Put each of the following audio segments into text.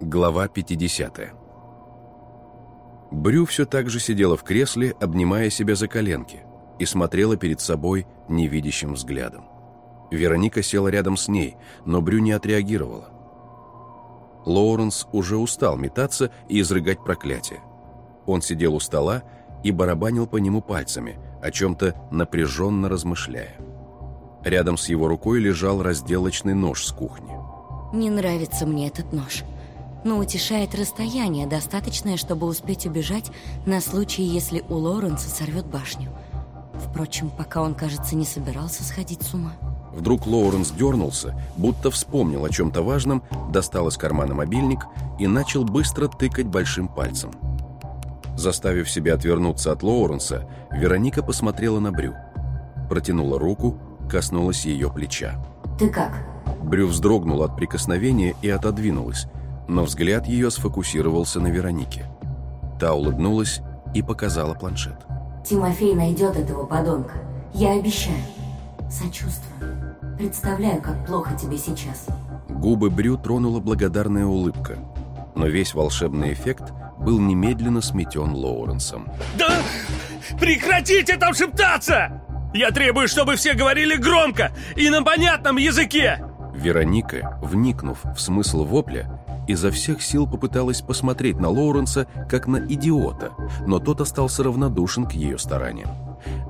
Глава 50 Брю все так же сидела в кресле, обнимая себя за коленки, и смотрела перед собой невидящим взглядом. Вероника села рядом с ней, но Брю не отреагировала. Лоуренс уже устал метаться и изрыгать проклятие. Он сидел у стола и барабанил по нему пальцами, о чем-то напряженно размышляя. Рядом с его рукой лежал разделочный нож с кухни. Не нравится мне этот нож. Но утешает расстояние, достаточное, чтобы успеть убежать на случай, если у Лоуренса сорвет башню. Впрочем, пока он, кажется, не собирался сходить с ума. Вдруг Лоуренс дернулся, будто вспомнил о чем-то важном, достал из кармана мобильник и начал быстро тыкать большим пальцем. Заставив себя отвернуться от Лоуренса, Вероника посмотрела на Брю. Протянула руку, коснулась ее плеча. «Ты как?» Брю вздрогнула от прикосновения и отодвинулась, но взгляд ее сфокусировался на Веронике. Та улыбнулась и показала планшет. «Тимофей найдет этого подонка. Я обещаю. Сочувствую. Представляю, как плохо тебе сейчас». Губы Брю тронула благодарная улыбка, но весь волшебный эффект был немедленно сметен Лоуренсом. «Да прекратите там шептаться! Я требую, чтобы все говорили громко и на понятном языке!» Вероника, вникнув в смысл вопля, изо всех сил попыталась посмотреть на Лоуренса как на идиота, но тот остался равнодушен к ее стараниям.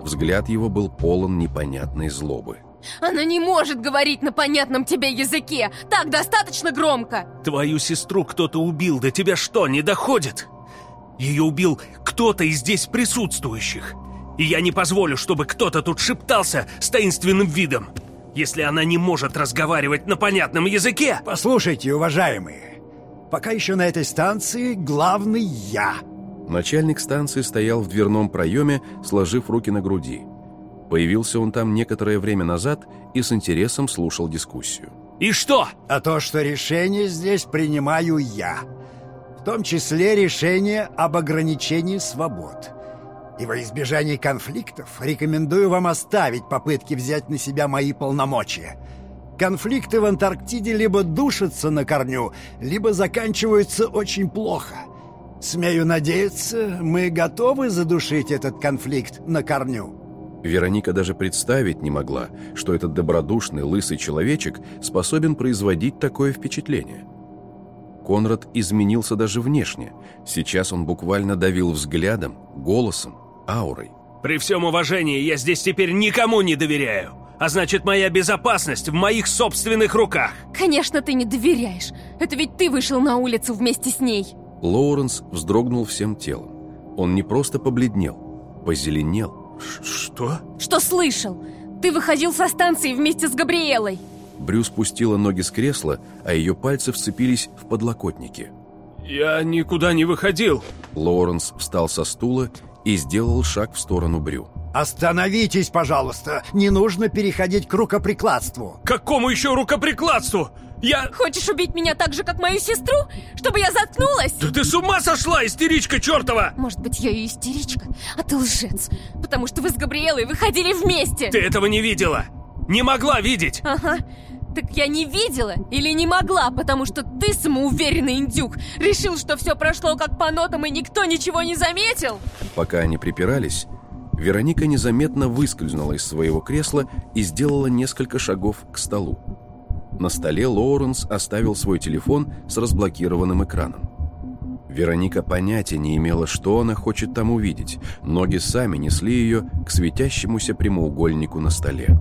Взгляд его был полон непонятной злобы. Она не может говорить на понятном тебе языке! Так достаточно громко! Твою сестру кто-то убил, до тебя что, не доходит? Ее убил кто-то из здесь присутствующих. И я не позволю, чтобы кто-то тут шептался с таинственным видом. Если она не может разговаривать на понятном языке... Послушайте, уважаемые, пока еще на этой станции главный я. Начальник станции стоял в дверном проеме, сложив руки на груди. Появился он там некоторое время назад и с интересом слушал дискуссию. И что? А то, что решение здесь принимаю я. В том числе решение об ограничении свобод. И во избежание конфликтов рекомендую вам оставить попытки взять на себя мои полномочия. Конфликты в Антарктиде либо душатся на корню, либо заканчиваются очень плохо. Смею надеяться, мы готовы задушить этот конфликт на корню. Вероника даже представить не могла, что этот добродушный лысый человечек способен производить такое впечатление. Конрад изменился даже внешне. Сейчас он буквально давил взглядом, голосом, аурой. При всем уважении, я здесь теперь никому не доверяю. А значит, моя безопасность в моих собственных руках. Конечно, ты не доверяешь. Это ведь ты вышел на улицу вместе с ней. Лоуренс вздрогнул всем телом. Он не просто побледнел, позеленел. Что? Что слышал? Ты выходил со станции вместе с Габриэлой. Брю спустила ноги с кресла, а ее пальцы вцепились в подлокотники. Я никуда не выходил. Лоуренс встал со стула и сделал шаг в сторону Брю. Остановитесь, пожалуйста. Не нужно переходить к рукоприкладству. Какому еще рукоприкладству? Я... Хочешь убить меня так же, как мою сестру? Чтобы я заткнулась? Да ты с ума сошла, истеричка чертова! Может быть, я и истеричка, а ты лжец. Потому что вы с Габриэлой выходили вместе. Ты этого не видела. Не могла видеть. Ага. Так я не видела или не могла, потому что ты, самоуверенный индюк, решил, что все прошло как по нотам и никто ничего не заметил? Пока они припирались, Вероника незаметно выскользнула из своего кресла и сделала несколько шагов к столу. На столе Лоуренс оставил свой телефон с разблокированным экраном. Вероника понятия не имела, что она хочет там увидеть. Ноги сами несли ее к светящемуся прямоугольнику на столе.